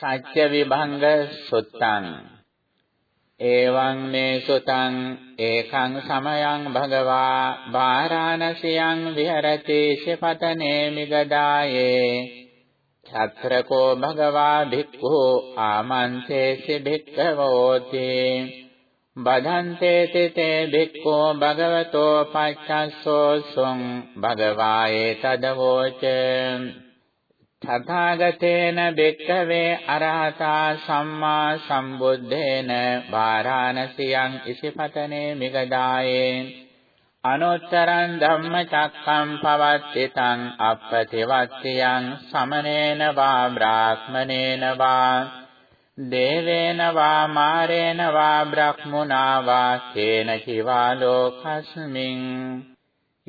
සත්‍ය විභංග සුත්තං. එවං මේ සුතං ඒකං සමයං භගවා බාරාණසියං විහෙරති ශපතනේ මිගදායේ. ඡත්‍රකෝ භගවා භික්ඛු ආමන්තේසි භික්ඛවෝති බදන්තේ තේ භික්ඛෝ භගවතෝ පච්චස්සෝ සොං භගවායේ තදවෝච. තථාගතේන බෙක්කවේ අරහතා සම්මා සම්බුද්දේන වාරාණසියං ඉසිපතනේ මිගදායේ අනුත්තරං ධම්මචක්කම් පවත්තිතං අප්පතිවත්තියං සමනේන වා බ්‍රාහ්මනේන වා දේවේන වා මාරේන වා බ්‍රහ්මුණා වා කේන කිවා ලෝකස්මින්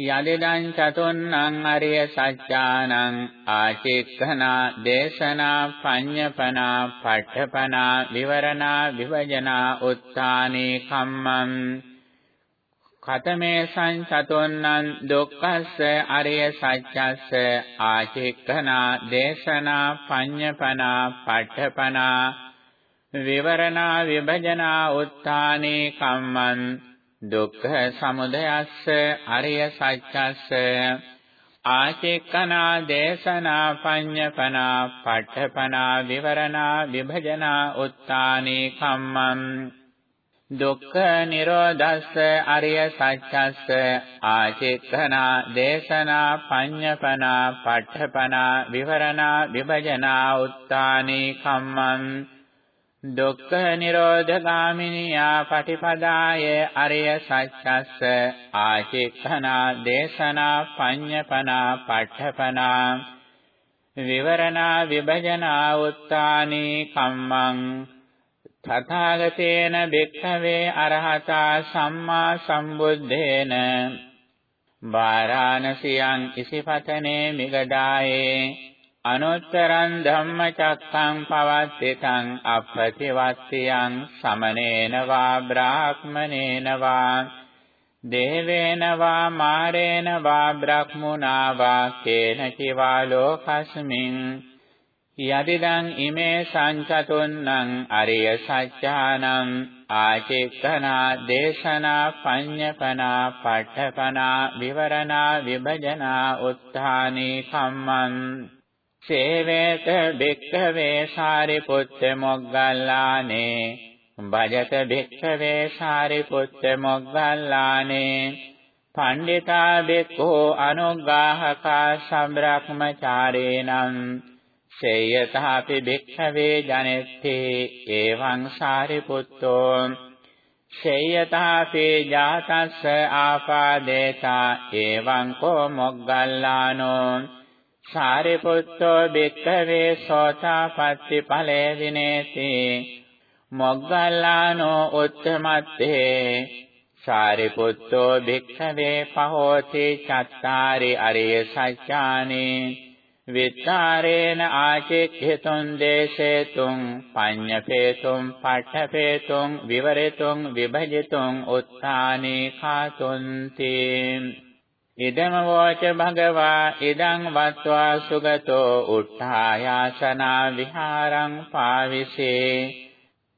යදිදං චතුන්නං අරිය සත්‍යානං ආචික්ඛනා දේශනා පඤ්ඤපනා පඨපනා විවරණා විභජනා උත්තානේ කම්මං කතමේ සංචතුන්නං දුක්ඛස්ස අරිය සත්‍යස්ස ආචික්ඛනා දේශනා පඤ්ඤපනා පඨපනා විවරණා විභජනා උත්තානේ කම්මං දුක්ඛ සමුදයස්ස අරිය සත්‍යස්ස ආචෙක්කනා දේශනා පඤ්ඤපනා පඨපනා විවරණා විභජනා උත්තානේ කම්මං. දුක්ඛ නිරෝධස්ස අරිය සත්‍යස්ස ආචෙක්කනා දේශනා පඤ්ඤපනා පඨපනා විවරණා විභජනා උත්තානේ කම්මං. දුක්ඛ නිරෝධගාමිනියා පටිපදාය අරිය සත්‍යස්ස ආචික්ඛනා දේශනා පඤ්ඤපනා පඨපනා විවරණා විභජනා උත්තානී කම්මං තථාගතේන භික්ඛවේ අරහතා සම්මා සම්බුද්දේන වාරාණසියං ඉසිපතනේ මිගදායේ අනුත්තරං ධම්මචක්ඛං පවත්තිතං අප්පතිවත්තියං සමනේන වා බ්‍රාහ්මනේන වා දේවේන වා මාරේන වා බ්‍රහ්මුණා වා කේන කිවා ලෝකස්මින් යදිදං ඉමේ සංචතුන්නං අරිය සත්‍යානං ආචික්ඛනා දේශනා පඤ්ඤපනා පඨපනා විවරණා විභජනා උත්ථානේ කම්මං සේවේත භික්ඛවේ සාරිපුත්ත මොග්ගල්ලානේ භජත භික්ඛවේ සාරිපුත්ත මොග්ගල්ලානේ පණ්ඩිතා භික්ඛෝ අනුග්ගාහකා සම්බ්‍රහ්මචාරේනං සේයතාපි භික්ඛවේ ජනෙත්ති එවං සාරිපුත්තෝ සේයතාපි ජාතස්ස ආපාදේතා එවං කෝ මොග්ගල්ලානෝ සාරිපුත්තෝ භික්ඛවේ සෝතාපට්ටි ඵලේ විනේති. මොග්ගල්ලානෝ උත්තමත්තේ සාරිපුත්තෝ භික්ඛවේ පහෝති චත්තාරි අරිය සත්‍යානේ විත්තරේන ආචෙක්ඛතුන් දේශේතුං පඤ්ඤපේතුං පඨපේතුං විවරේතුං විභජිතුං උත්තානේ කාතුන්ති. ඉදම වෝච භගවා ඉදං වත්වා සුගතෝ උත්ථායාසනා විහාරං පාවිසේ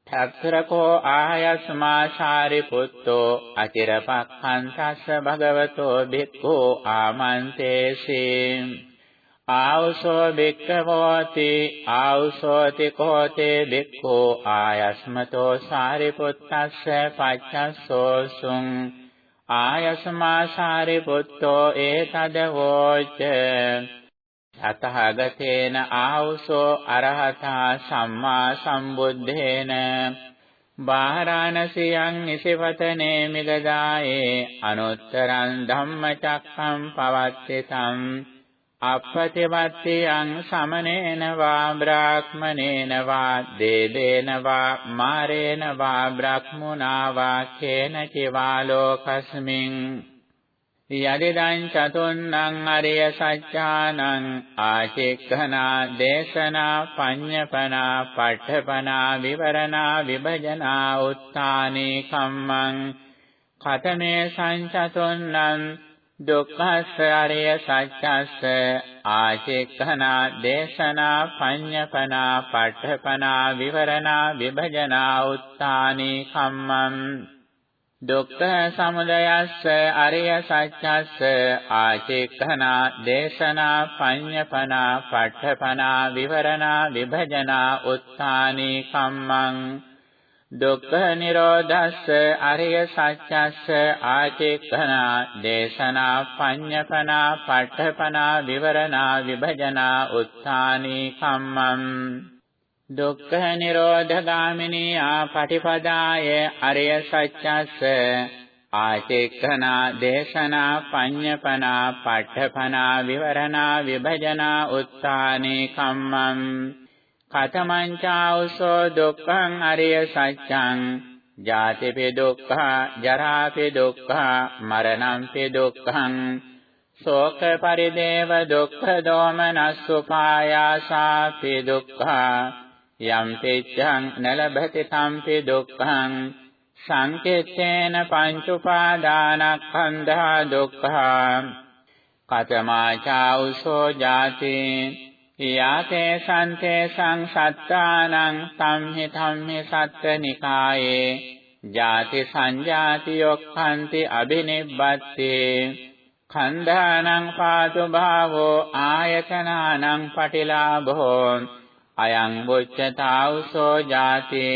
තත්තරකෝ ආයස්මා සාරිපුත්තෝ අචිරපක්ඛන්තස්ස භගවතෝ භික්ඛෝ ආමන්තේසී ආවසෝ භික්ඛවෝති ආවසෝති කෝතේ භික්ඛෝ ආයස්මතෝ සාරිපුත්තස්ස පච්චස්සෝසුං ආයස්මා සාරිපුත්තෝ ඒතදවෝච අතහගතේන ආවුසෝ අරහතා සම්මා සම්බුද්ධේන බාරාණසියං නිසිපතනේ මිගදායේ අනුත්තරං ධම්මචක්ඛම් පවත්තේ අප්පතිවත්තියං සමනේන වා බ්‍රාහ්මනේන වා දේදේන වා මාරේන වා බ්‍රහ්මුණා වා කේන චිවා ලෝකස්මින්. යදිදං චතුන්නං අරිය සත්‍යානං ආචික්ඛනා දේශනා පඤ්ඤපනා පඨපනා විවරණා විභජනා උත්තානේ කම්මං. කතමේ සංචතුන්නං දුක්ඛස්ස අරිය සත්‍යස්ස ආචේකනා දේශනා පඤ්ඤපනා පඨපනා විවරණා විභජනා උත්තානී කම්මං දුක්ඛ සමුදයස්ස අරිය සත්‍යස්ස ආචේකනා දේශනා පඤ්ඤපනා පඨපනා විවරණා විභජනා උත්තානී කම්මං දුක්ඛ නිරෝධස්ස අරිය සත්‍යස්ස ආචේකනා දේශනා පඤ්ඤපනා පඨපනා විවරණා විභජනා උත්ථානී කම්මං. දුක්ඛ නිරෝධගාමිනී ආපටිපදාය අරිය සත්‍යස්ස ආචේකනා දේශනා පඤ්ඤපනා පඨපනා විවරණා විභජනා උත්ථානී කම්මං. කතමං චාඋසෝ දුක්ඛං අරිය සත්‍යං ජාතිපි දුක්ඛා ජරාපි දුක්ඛා මරණම්පි දුක්ඛං ශෝක පරිදේව දුක්ඛ දෝමනස්සුපායාසාපි දුක්ඛා යම් පිච්ඡං නලභති සම්පි දුක්ඛං සංකේතේන පංච උපාදානස්කන්ධා දුක්ඛා. කතමා චාඋසෝ ජාතේ යාතේ සන්තේ සංසත්තානං සම්හි ධම්මේ සත්ත්වනිකායේ ජාති සංජාති යොක්ඛන්ති අබිනිබ්බත්තේ khණ්ඩානං පාතු භාවෝ ආයතනානං පටිලාභෝ අයං බුච්චතාවුසෝ ජාති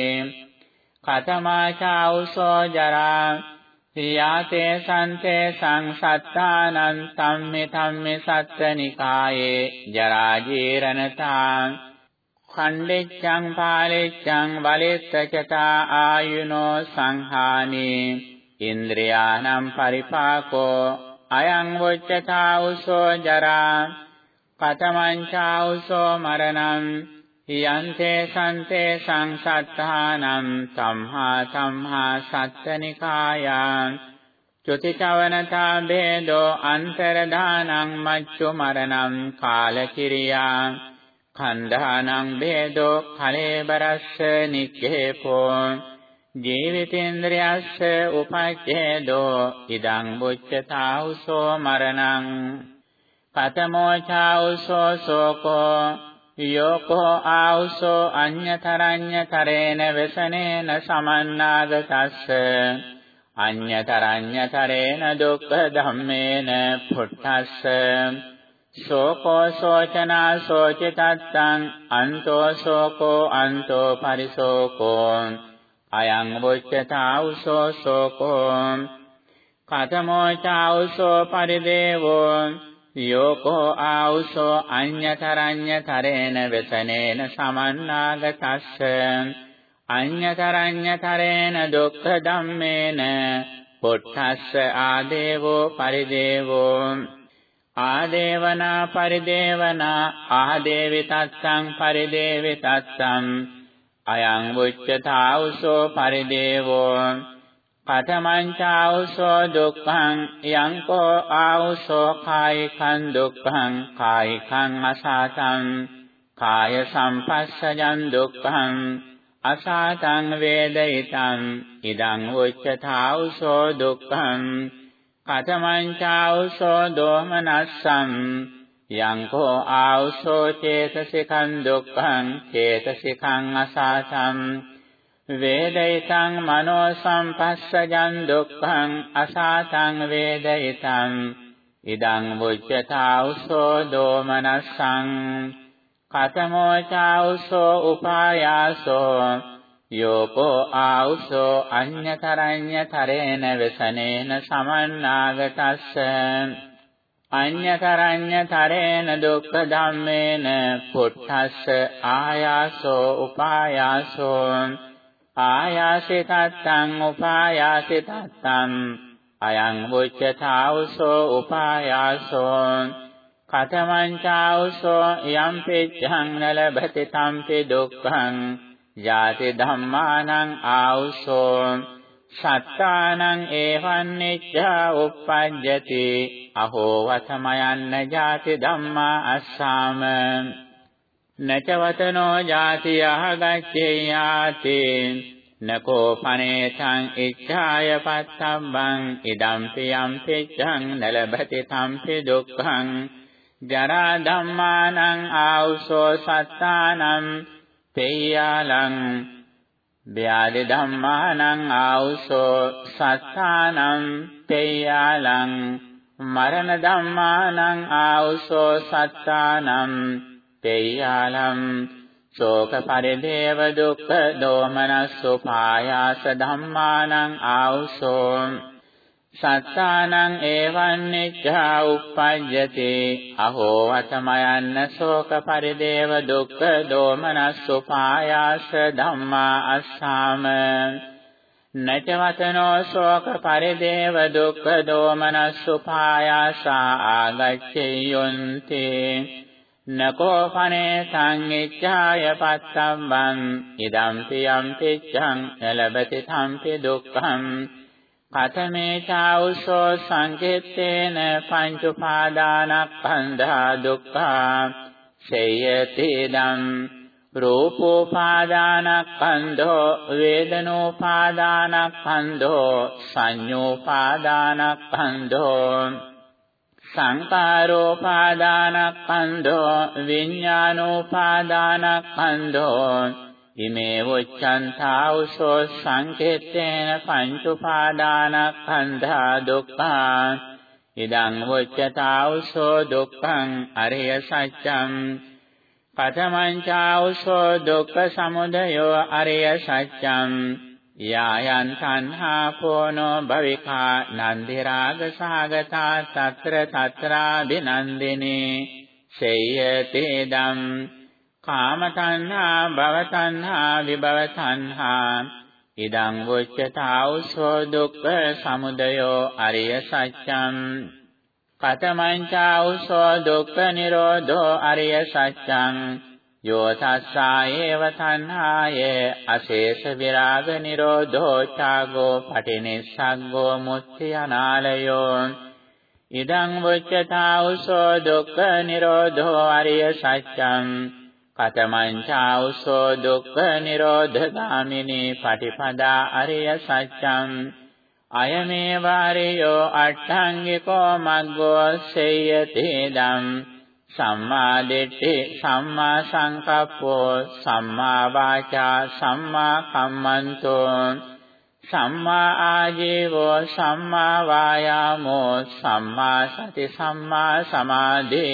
කතමාචාවුසෝ ජරා සියාතේ සන්තේ සංසත්තානං සම්මි ධම්මි සත්තනිකායේ ජරා ජීරණතා khණ්ඩෙච්ඡං පාලෙච්ඡං වලෙත්තචතා ආයුනෝ සංහානී ඉන්ද්‍රියානම් පරිපාකෝ අයං වොච්චතා උසෝ ජරා කතමං චාඋසෝ මරණං යන්තේ සන්තේ සංසත්තානම් සම්හා සම්හා සත්තනිකායං චුතිචවනතා ભેදෝ අන්තරදානං මච්චු මරණං කාලකිරියා khණ්ඩානං ભેදෝ කලේබරස්ස නික්ඛේපෝ ජීවිතේන්ද්‍රයස්ස උපච්ඡේදෝ ඉදං බුච්චතාඋසෝ මරණං කතමෝ චාඋසෝ සෝකෝ යෝකෝ ආවුසෝ අඤ්ඤතරඤ්ඤතරේන වසනේන සමන්නාගතස්ස අඤ්ඤතරඤ්ඤතරේන දුක්ඛ ධම්මේන පුට්ඨස්ස සෝකෝ සෝචනා සෝචිතත්තං අන්තෝ සෝකෝ අන්තෝ පරිසෝකෝ. අයං වොච්චතාවුසෝ සෝකෝ. කතමෝ චාවුසෝ පරිදේවෝ. යෝකෝ ආවුසෝ අඤ්ඤතරඤ්ඤතරේන වසනේන සමන්නාගතස්ස. අඤ්ඤතරඤ්ඤතරේන දුක්ඛ ධම්මේන පුට්ඨස්ස ආදේවෝ පරිදේවෝ. ආදේවනා පරිදේවනා ආදේවි තත්තං පරිදේවි තත්තං අයං වුච්චතාවුසෝ පරිදේවෝ. පඨමං චාඋසෝ දුක්ඛං යංකෝ ආඋසෝ කායිකං දුක්ඛං කායිකං අසාතං කාය සම්පස්සජං දුක්ඛං අසාතං වේදිතං ඉදං උච්චතාඋසෝ දුක්ඛං කතමං චාඋසෝ දෝමනස්සං යංකෝ ආඋසෝ චේතසිකං දුක්ඛං චේතසිකං අසාතං වේදිතං මනෝ සම්පස්සජං දුක්ඛං අසාතං වේදිතං ඉදං මුච්ඡතාවසෝ දෝමනස්සං කතමෝ චාවසෝ උපායාසෝ යෝකෝ ආවසෝ අඤ්ඤතරඤ්ඤතරේන වසනේන සමන්නාගතස්ස අඤ්ඤතරඤ්ඤතරේන දුක්ඛ ධම්මේන පුට්ඨස්ස ආයාසෝ උපායාසෝ ආයාසිතත්තං උපායාසිතත්තං අයං උච්චතාවසෝ උපායාසෝ කතමං චාවසෝ යම් පිච්ඡං නලභති තම්පි දුක්ඛං ජාති ධම්මානං ආවසෝ සත්තානං ඒවං නිච්ඡා උප්පජ්ජති අහෝ වතමයන්න ජාති ධම්මා අස්සාම නචවතනෝ ජාතියහ ගච්ඡේයාති නකෝ පනේතං ඉච්ඡාය පත්තම්බං ඉදම්පි යම්පිච්ඡං නලබති තම්පි දුක්ඛං. ජරා ධම්මානං ආවුසෝ සත්තානං තේයාලං ව්‍යාධි ධම්මානං ආවුසෝ සත්තානං තේයාලං මරණ ධම්මානං ආවුසෝ සත්තානං. තේයාලං ශෝක පරිදේව දුක්ඛ දෝමනස්සුපායාස ධම්මානං ආවුසෝ සත්තානං එවං නිච්ඡා උප්පජ්ජති. අහෝ වතමයන්න ශෝක පරිදේව දුක්ඛ දෝමනස්සුපායාස ධම්මා අස්සාම. නචවතනෝ ශෝක පරිදේව දුක්ඛ දෝමනස්සුපායාසා ආගච්ඡයොන්ති. නකෝ පනේ සංවිච්ඡාය පත්තම්බං ඉදම්පි යම්පිච්ඡං නලබති තම්පි දුක්ඛං කතමේ චෞසෝ සංකේතේන පංච උපාදානස්කන්ධා දුක්ඛා සේයති දම් රූපෝපාදානස්කන්ධෝ වේදනෝපාදානස්කන්ධෝ සංඤෝපාදානස්කන්ධෝ සංකාරෝපාදානස්කන්ධෝ විඥානෝපාදානස්කන්ධෝ ඉමේ වොච්ඡන්තා උසෝ සංකේතේන පංච උපාදානස්කන්ධා දුක්ඛා ඉදං වොච්ඡතා උසෝ දුක්ඛං අරිය සත්‍යං පඨමං චාඋසෝ දුක්ඛ සමුදයෝ අරිය සත්‍යං යායන් සංහා පෝනෝ භවිකා නන්දි රාග සාගතා తත්‍ර తත්‍රා බිනන්දිනේ සේයති දම් කාම තණ්හා භව තණ්හා විභව තණ්හා ඉදං වොච්චතාවසෝ දුක්ඛ සමුදයෝ අරිය සත්‍යං. කතමං චාඋසෝ දුක්ඛ නිරෝධෝ අරිය සත්‍යං. යෝ තස්සායේව තණ්හාය අශේෂ විරාග නිරෝධෝ ඡාගෝ පටිනිස්සග්ගෝ මුත්‍ති අනාලයෝ ඉදං වොච්චතාවසෝ දුක්ඛ නිරෝධෝ අරිය සත්‍යං කතමං චාඋසෝ දුක්ඛ නිරෝධගාමිනී පටිපදා අරිය සත්‍යං අයමේ වාරියෝ අට්ඨංගිකෝ මග්ගෝ සේයති දම් සම්මා දිට්ඨි සම්මා සංකප්පෝ සම්මා වාචා සම්මා කම්මන්තෝ සම්මා ආජීවෝ සම්මා වායාමෝ සම්මා සති සම්මා සමාධි.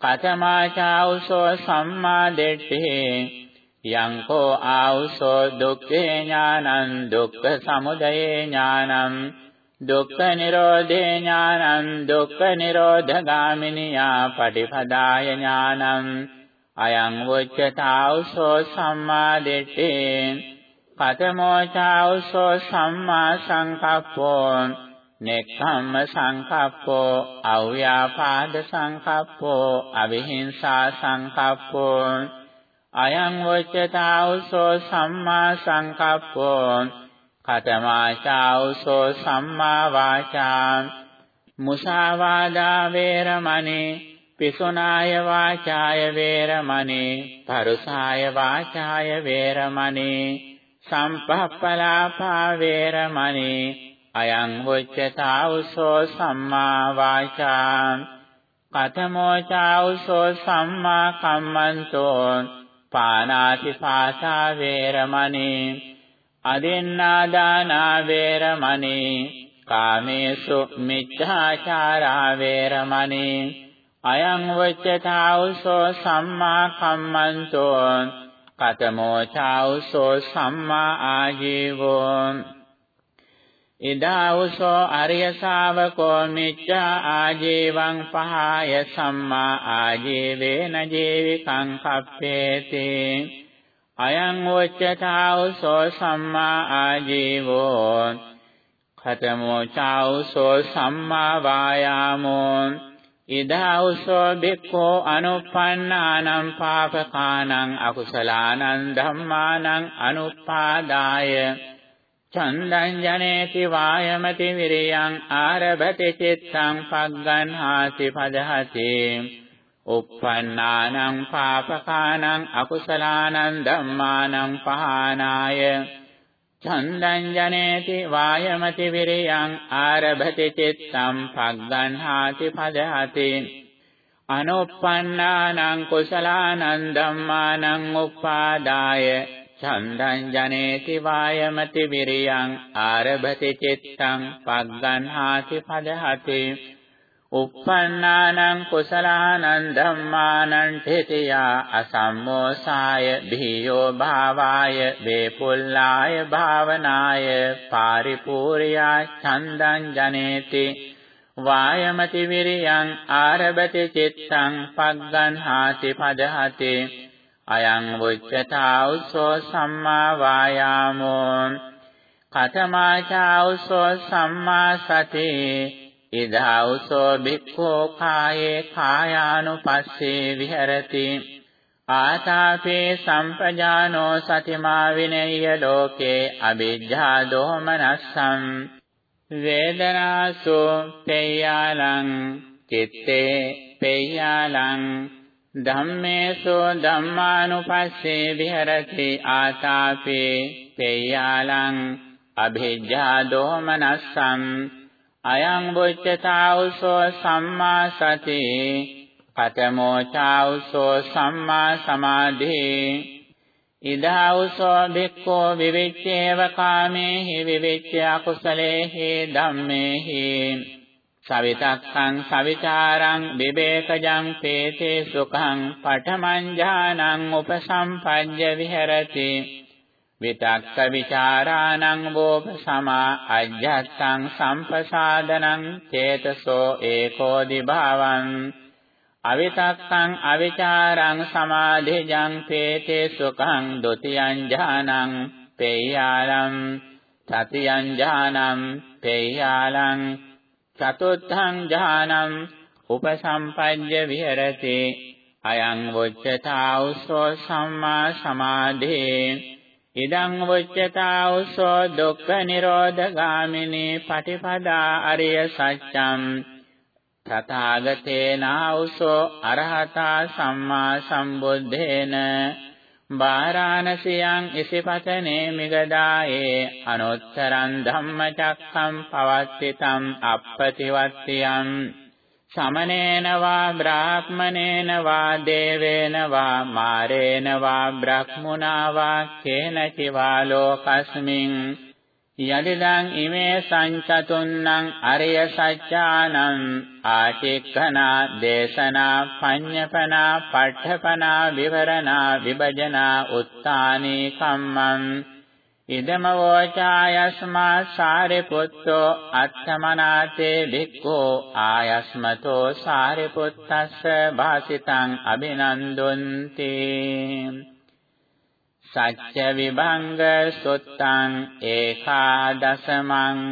කතමාචාඋසෝ සම්මා දිට්ඨි යංකෝ ආඋසෝ දුක්ඛේ ඥානං දුක්ඛ සමුදයේ ඥානං දුක්ඛ නිරෝධේ ඥානං දුක්ඛ නිරෝධගාමිනියා පටිපදාය ඥානං। අයං වොච්චතාඋසෝ සම්මා දිට්ඨි කතමෝ චාඋසෝ සම්මා සංකප්පෝ। නෙක්ඛම්ම සංකප්පෝ අව්‍යාපාද සංකප්පෝ අවිහිංසා සංකප්පෝ। අයං වච්චතාවසෝ සම්මා සංකප්පෝ। කතමාචාවසෝ සම්මා වාචා මුසාවාදා වේරමණී පිසුනාය වාචාය වේරමණී පරුසාය වාචාය වේරමණී සම්පප්පලාපා වේරමණී අයං වොච්චතාවසෝ සම්මා වාචා කතමෝ චාවසෝ සම්මා කම්මන්තෝ පානාති පාසා වේරමණී අදින්නා දානා වේරමණී කාමේසු මිච්ඡාචාරා වේරමණී අයං වච්චතාවසෝ සම්මා කම්මන්තෝ කතමෝ චාවසෝ සම්මා ආජීවෝ. ඉදාවුසෝ අරිය ශාවකෝ මිච්ඡා ආජීවං පහය සම්මා ආජීවේන ජීවිකං කප්පේති. අයං වච්චතාවුසෝ සම්මා ආජීවෝ ඛතමෝ චාවුසෝ සම්මා වායාමෝ ඉදාවුසෝ බික්ඛෝ අනුප්පන්නානං පාපකානං අකුසලානං ධම්මානං අනුපාදාය චන්දං ජනේති වායමති විරියං ආරභති චිත්තං පග්ගන්හාසි පදහති uppannānaṁ pāpakānaṁ akusalaanaṁ dhammānaṁ pahānāය චන්දං ජනේති වායමති විරියං ආරභති චිත්තං පග්ගන්හාති පදහති. අනුප්පන්නානං කුසලානං ධම්මානං උපාදාය. චන්දං ජනේති වායමති විරියං ආරභති චිත්තං පග්ගන්හාති පදහති. Uppannānaṁ කුසලානං ධම්මානං තේතියා අසම්මෝසාය භීයෝ භාවාය වේපුල්ලාය භාවනාය පාරිපූර්යා ඡන්දං ජනේති වායමති විරියං ආරභති චිත්තං පග්ගන්හාති පදහති අයං වුච්චතාඋසෝ සම්මා වායාමෝ කතමාචාඋසෝ සම්මා සතේ ඉදාඋසෝ භික්ඛෝ කායේ කායානුපස්සේ විහෙරති. ආතාපේ සම්පජානෝ සතිමා විනය්‍ය ලෝකේ අවිජ්ජා දෝමනස්සං. වේදනාසු පේයාලං චිත්තේ පේයාලං ධම්මේසු ධම්මානුපස්සේ විහෙරති ආතාපේ පේයාලං අභිජ්ජා දෝමනස්සං. අයං බුච්චතාවුසෝ සම්මා සති කතමෝ චාවුසෝ සම්මා සමාධි. ඉදාවුසෝ භික්ඛෝ විවිච්ඡේව කාමේහි විවිච්ඡ අකුසලේහි ධම්මේහි. සවිතක්ඛං සවිචාරං විවේකජං පේතේ සුඛං පඨමං ඥානං උපසම්පජ්ජ විහෙරති. විතක්ක ਵਿਚාරාණං වෝප සමා අජ්ජත්තං සම්පසාදනං චේතසෝ ඒකෝ දිභාවං අවිතක්කං අවිචාරං සමාධිජං තේතේ සුඛං ဒ ුතියං ඥානං පේයාලං තතියං ඥානං පේයාලං චතුත්ථං ඥානං උපසම්පජ්ජ විහෙරති අයං වොච්චතා උස්සෝ සම්මා සමාධේ ඉදං වොච්චතා උසෝ දුක්ඛ නිරෝධ ගාමිනී පටිපදා අරිය සත්‍යං තථාගතේනා උසෝ අරහතා සම්මා සම්බුद्धේන බාරාණසියං ඉසිපතනේ මිගදායේ අනුත්තරං ධම්මචක්ඛම් පවත්තිතං අප්පතිවත්තියං සමනේන වා බ්‍රාහ්මනේන වා දේවේන වා මාරේන වා බ්‍රහ්මුණා වා කේනචි වා ලෝකස්මින් යදිදං ඉමේ සංචතුන්නං අරිය සත්‍යානං ආචික්ඛනා දේශනා පඤ්ඤපනා පඨපනා විවරණා විභජනා උත්තානී කම්මං ඉදම වෝචායස්මා සාරිපුත්තෝ අත්තමනාතේ භික්ඛෝ ආයස්මතෝ සාරිපුත්තස්ස භාසිතං අබිනන්දුන්ති සච්ච විභංග සුත්තං ඒකාදසමං